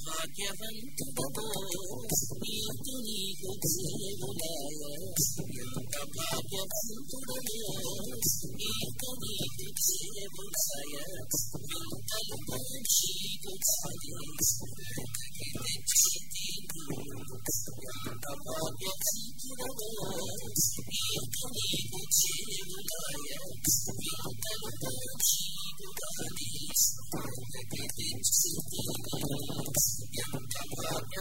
ഭാഗ്യവൻ നീതു നീതു ഭാഗ്യവൻ തുടരോ നീതു നീതു ജീവനായ ജീവിതം ഭാഗ്യവൻ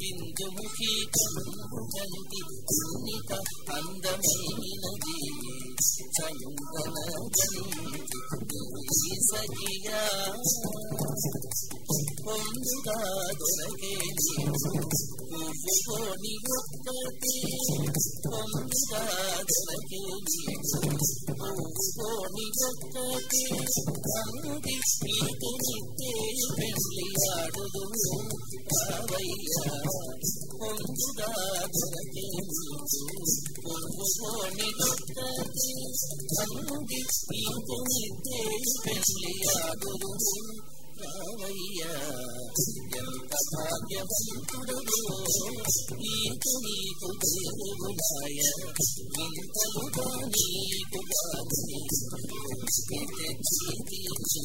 ಬಿಂದುಮುಖಿ ಕಂದು ಕಂದಿ ಸುನಿತ ಅಂದ ಮೇಲಿನ ದೇವಿ కలిసి పొందుగా దొరకే పువ్వుకోని ఒక్కటి పొందుగా దొరకే ఒక్కటి అంది ఆడుదు రావయ్యా పొందుగా దొరకే ఒక్కటి అంది నీకు నిత్తే పెళ్ళి రావయ్యా ఎంత భాగ్యవంతుడో నీకు నీకు దేవులాయ వింతలుగా నీకు గాని తెచ్చి తీర్చి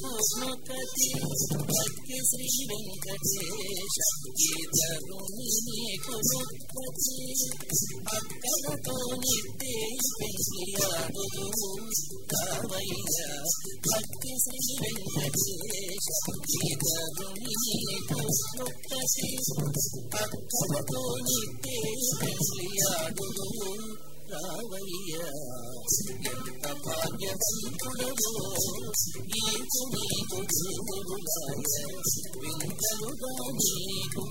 బొమ్మ భక్తి శ్రీ వెంకటేశ గీతరుణి కుముఖతి భక్తి Shri Venkatesha గీతరుణి కుముఖతి racismo, desculpado, salvador de Deus, desviado do mundo. కుముఖతి అక్కలతో నిత్తే పెంచియాడు రావయ్యా ఎంత భాగ్యవంతుడవో నీకు నీకు వింతలుగా నీకు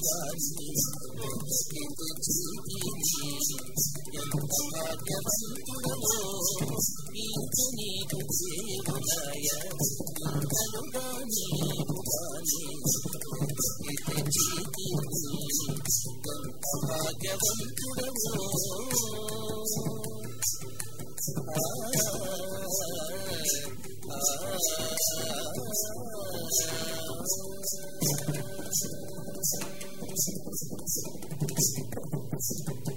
ఎంత భాగ్యవంతుడవో నీకు నీకు దేవులాయ వింతలుగా నీకు గాని ఎంత భాగ్యవంతుడవో ఆ